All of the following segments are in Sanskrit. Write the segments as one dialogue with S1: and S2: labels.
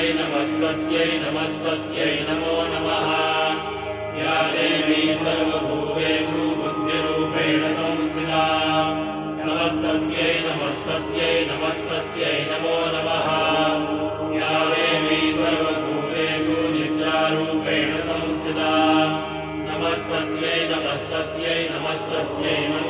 S1: नमस्तस्यै नमस्तस्यै नमस्तस्यै नमो नमः। या देवी सर्वभूतेषु बुद्धिरूपेण संस्थिता। नमस्तस्यै नमस्तस्यै नमस्तस्यै नमो नमः। या देवी सर्वभूतेषु निद्रारूपेण संस्थिता। नमस्तस्यै नमस्तस्यै नमस्तस्यै नमो नमः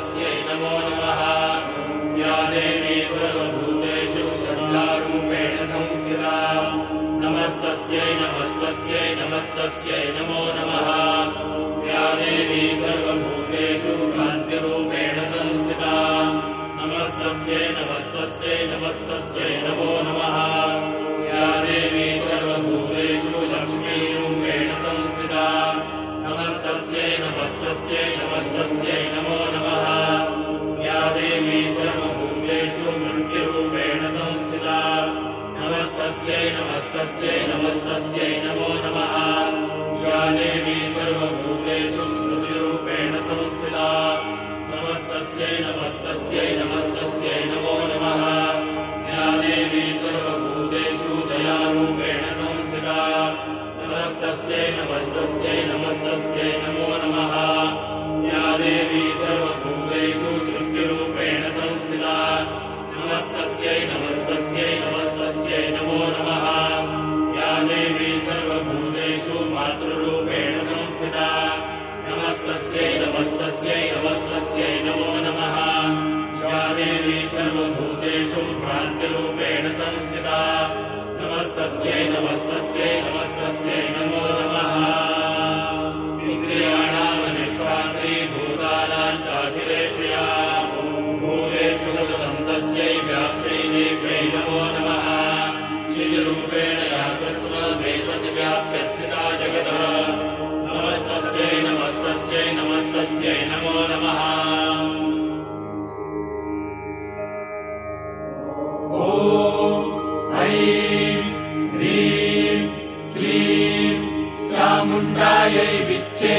S1: नमस्तस्यै नमो नमः। देवी सर्वभूतेषु श्रद्धारूपेण संस्थिता नमस्तस्यै नमस्तस्यै नमस्तस्यै नमो नमः। या देवी सर्वभूतेषु कान्तिरूपेण संस्थिता नमस्तस्यै नमस्तस्यै नमस्तस्यै नमो नमः। या देवी सर्वभूतेषु लक्ष्मीरूपेण संस्थिता नमस्तस्यै नमस्तस्यै नमस्तस्यै नमो नमः मृत्युरूपेण संस्थिता। नमस्तस्यै नमस्तस्यै नमस्तस्यै नमो नमः। या देवी सर्वभूतेषु स्मृतिरूपेण संस्थिता। नमस्तस्यै नमस्तस्यै नमस्तस्यै नमो नमः। या देवी सर्वभूतेषु दयारूपेण संस्थिता। नमस्तस्यै नमस्तस्यै स्यै नमस्तस्यै नमो नमः। या देवी सर्वभूतेषु भ्रान्तिरूपेण संस्थिता। नमस्तस्यै नमस्तस्यै नमस्तस्यै। விச்சே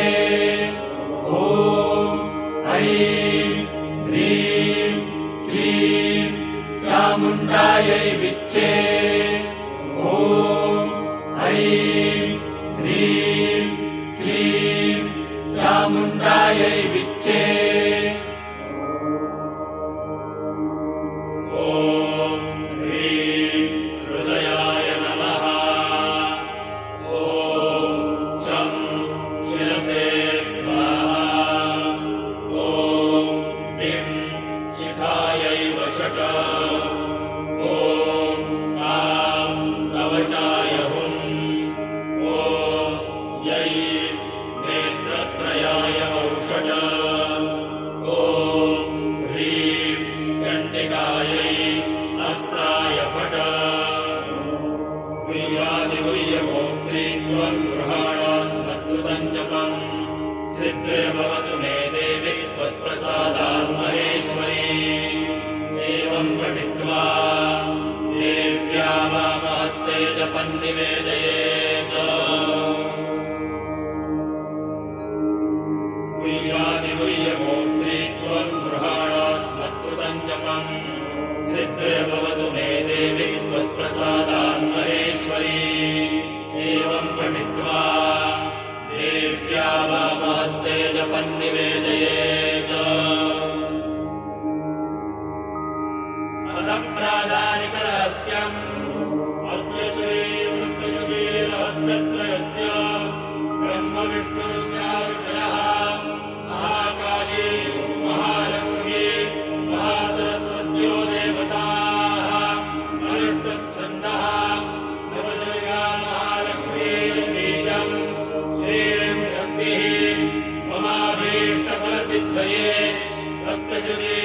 S1: सिद्धे भवतु मे देवि त्वत्प्रसादा। Sat you.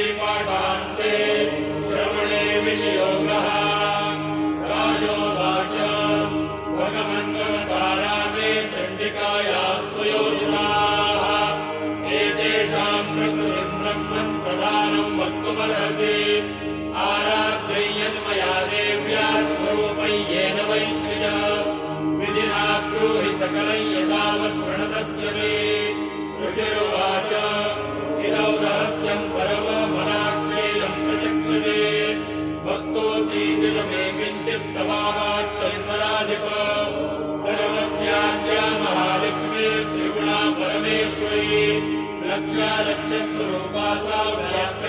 S1: लक्षालक्ष्यस्वरूपा सा गात्र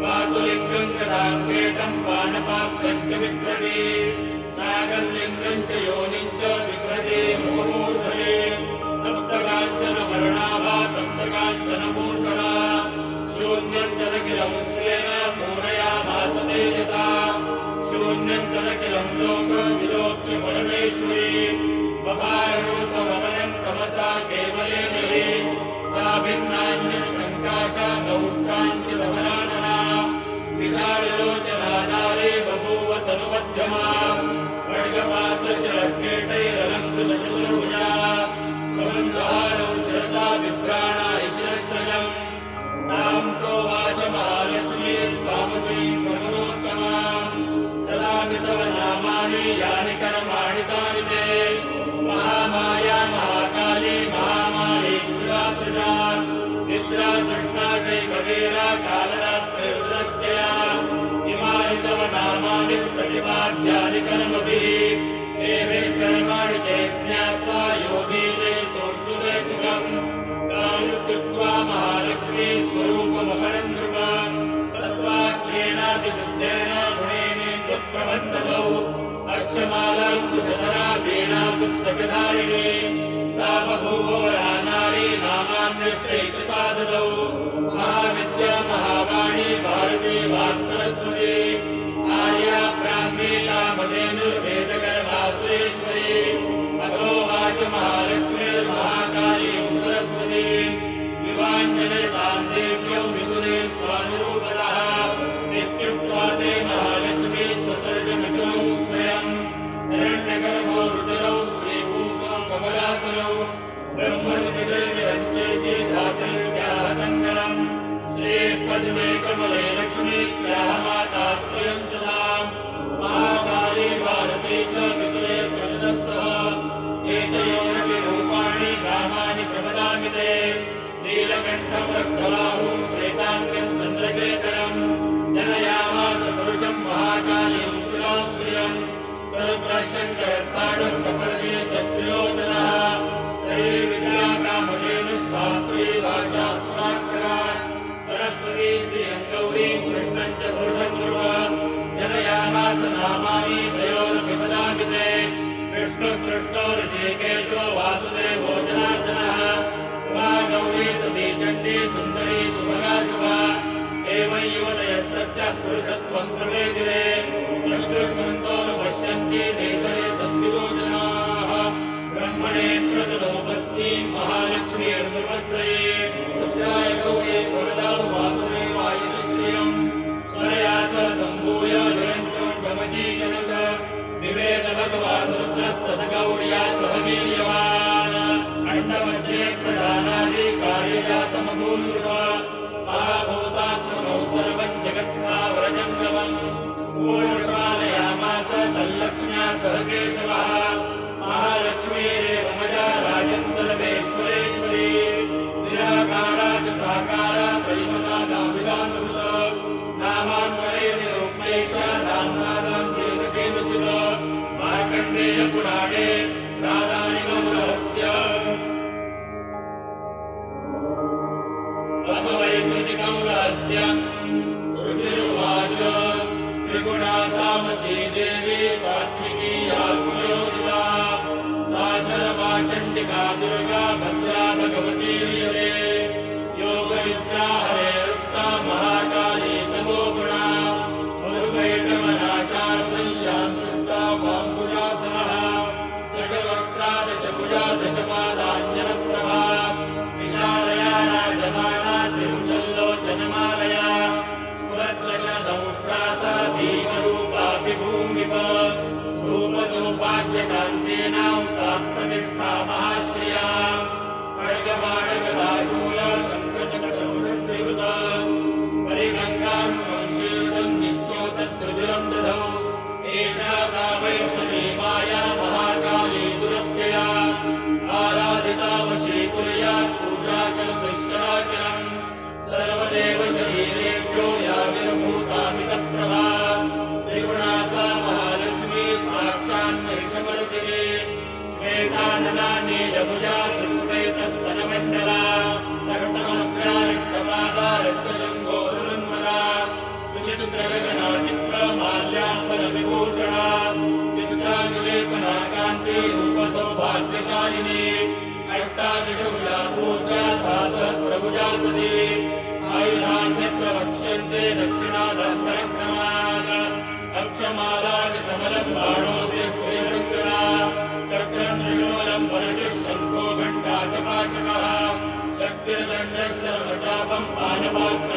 S1: वातुलिङ्गम् कदा के कम् पानपात्रम् च विप्रदे नागल्लिङ्गम् च योनिम् च विभ्रदे मुखमूर्धरे तप्त वर्णा वा तप्त काञ्चन मूर्षा शून्यम् च न भासतेजसा। शून्यम् चल किलम् परमेश्वरी अपाररूप सा केवले न हि सा भिन्नाञ्चन सङ्काशा गौत्राञ्चनपराधना विशालोचनादारे बभूव तनुमध्यमा। वक्षमालाङ्कुशधरा वीणा पुस्तकधारिणे सा बभो रानारे ददौ महाविद्या महावाणी भारती वात्सरस्वये आर्या प्रामेला मदेनुर्वेदक Amen. श्वेताजला नेलभुजा सुैतस्पजमेण्डला नगतामग्रा रक्तपादा रक्तशङ्कोरु सुचतुरणाचित्रा माल्या परविभूषणा चित्राञ्जिले सा सहस्रभुजा सती आयुधान्यत्र Lord.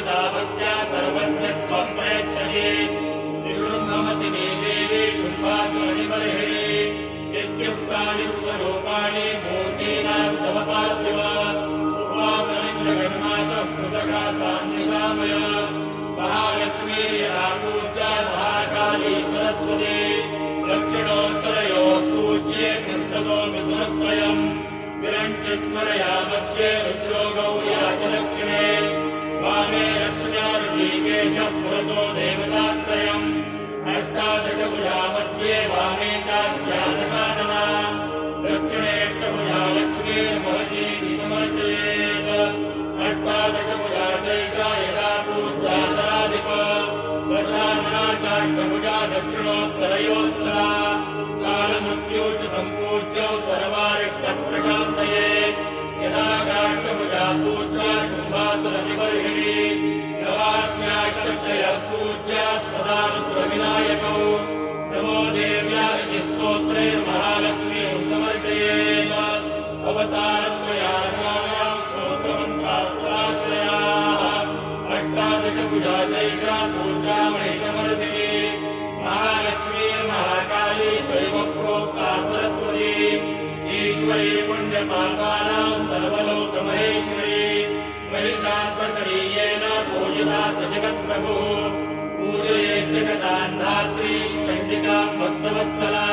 S1: त्या सर्वज्ञत्वम् प्रेक्षये विशृम्भमति मे देवे शुम्भासुरनिबर्हिणे। यद्युक्तानि स्वरूपाणि भूतीनान्तवपार्थिव पूज्या महाकाली सरस्वती। दक्षिणोत्तरयो पूज्ये पृष्ठतो मिथुनत्रयम्। विरञ्चस्वरया मध्ये रुद्योगौ या च दक्षिणे वामे लक्ष्म्या ऋषिकेशः पुरतो देवतात्रयम् अष्टादशभुजा मध्ये वामे चास्यादशातना दक्षिणेष्टभुजा लक्ष्मीर्महतीति समर्चयेत्। अष्टादशभुजा चैषा यदा पूज्यातराधिप दशानना चाष्टभुजा दक्षिणोत्तरयोस्तरा कालमृत्यो च सम्पूज्यौ सर्वारिष्टप्रशान्तये। यदा चाष्टभुजा पूज्या नवास्या रुद्रविनायकौ नमो देव्या इति स्तोत्रैर्महालक्ष्मीं समर्चयेत् अवतारत्रयाचार्याम् स्तोत्रमन्त्रास्त्राश्रयाः अष्टादशभुजा चैषा पूजामणिशमर्दिनी महालक्ष्मीर्महाकाली सैव प्रोक्ता सरस्वती। ईश्वरी पुण्यपापानाम् सर्वलोकमहेश्वरी। महिषात्मकरीयेन पूजिता स जगत्प्रभुः जगदान्धात्री चण्डिकाम् भक्तवत्सला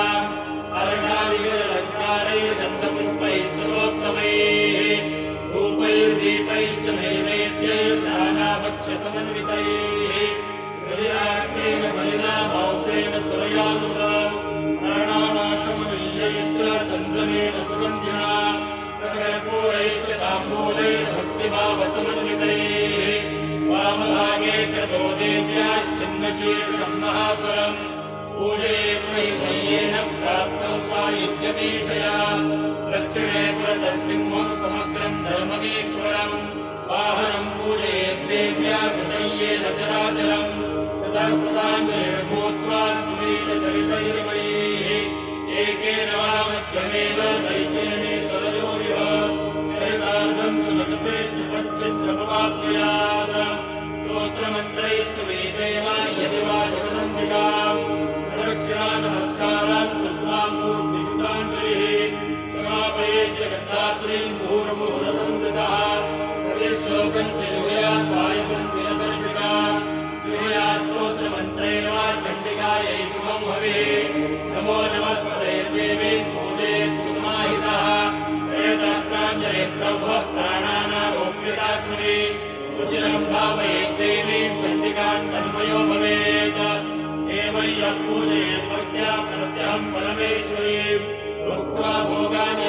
S1: एवं यः पूजयेत् भक्त्या प्रत्यहम् परमेश्वरीम् भुक्त्वा भोगानि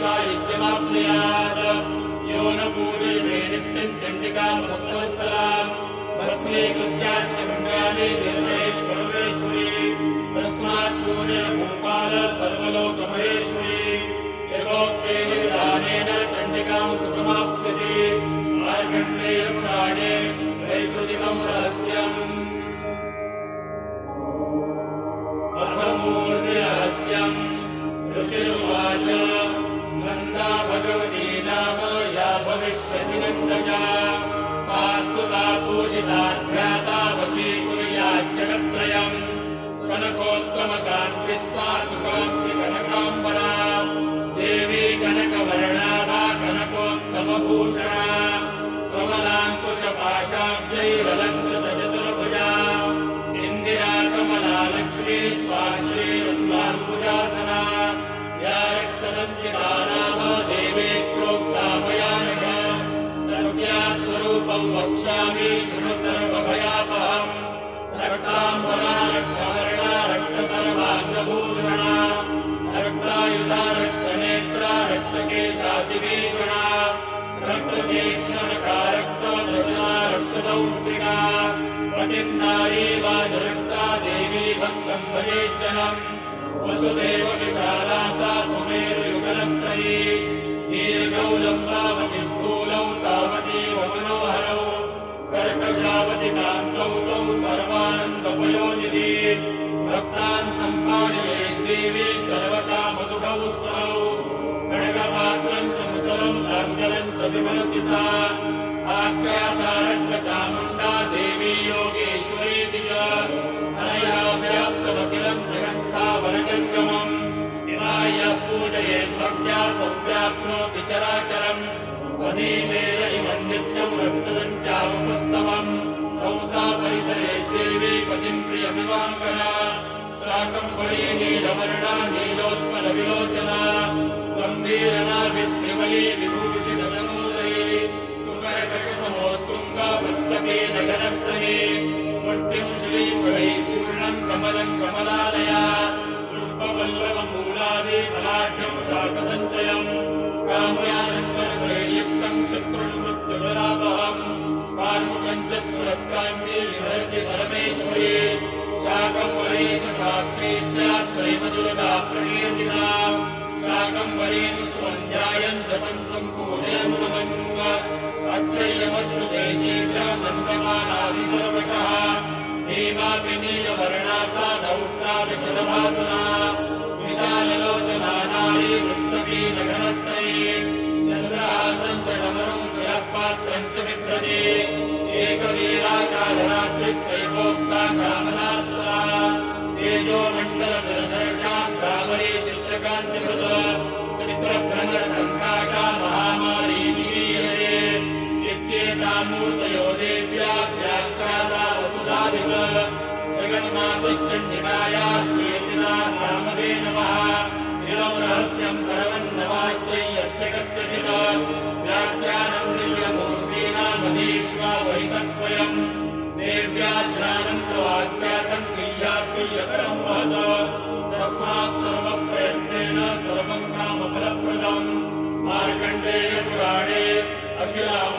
S1: सा युज्यमाप्नुयात् यो न पूजयते नित्यम् चण्डिकाम् मङ्गानि निर्णयेत् परमेश्वरी तस्मात् पूजय भूपाल सर्वलोकमहेश्वरी यथोक्तेन विधानेन चण्डिकाम् सुखमाप्स्यसि ऋषिरुवाच नन्दा भगवती नाम या भविष्यति पूजिताध्याता वशीकुर्याज्जगत्त्रयम् कनकोत्तमकान्तिः सा सुकान्तिकनकाम्बरा देवी कनकवर्णा वा कनकोत्तमभूषणा। कमलाङ्कुशपाशाब्जैरलङ्कृतचतुर्भुजा वक्ष्यामि शृणु सर्वभयापहम् रक्ताम्बरा रक्तवर्णा रक्तसर्वाङ्गभूषणा रक्तायुधा रक्तनेत्रा रक्तकेशातिभीषणा रक्ततीक्ष्णका रक्तदशना रक्तदौष्टिका पतिन्नारी वा देवी भक्तम् भजेज्जनम् वसुदेव विशाला सा सुमेरुयुगलस्त्रयी दीर्घौ तौ सर्वानन्दपयोनिधि। भक्तान् सम्पादये देवी सर्वकामदुभौ स्तौ। खड्गपात्रम् च मुसलम् लाङ्गलम् च विमलति सा। आख्याता रङ्गचामुण्डा देवी योगेश्वरीति च। अनया व्याप्तमखिलम् जगत्स्थावरजङ्गमम् इमायः पूजयेद्भक्त्या संव्याप्नोति चराचरम्। वदीवेद वाङ्कना शाकम्बली नीलवर्णा नीलोत्पलविलोचना कम्बेरनापि स्त्रिमये विभूषिदनोदरे सुकरकशसमोत्तुङ्गावृत्तके नगरस्तये मृष्टिम् श्रीमणिपूर्णम् कमलम् कमलालया पुष्पवल्लवमूलादे पलाढ्यम् साकसञ्चयम् काम्याचकर श्रीयकम् विहरति परमेश्वरी। शाकम्बरी सुखाक्षी स्यात् सैव दुर्गा प्रकीर्तिना। शाकम्बरी सुस्वन्द्यायम् जपम् सम्पूजयम् नमम् अक्षय्यमश्नुते शीघ्रमन्वमानादि सर्वशः। हेमापि नीलवर्णा सा दौष्टादशतभासना विशाललोचना नारी वृत्तवीनघनस्तये चन्द्रहासम् च डमरम् शिरः पात्रम् च बिभ्रते I say. Yeah.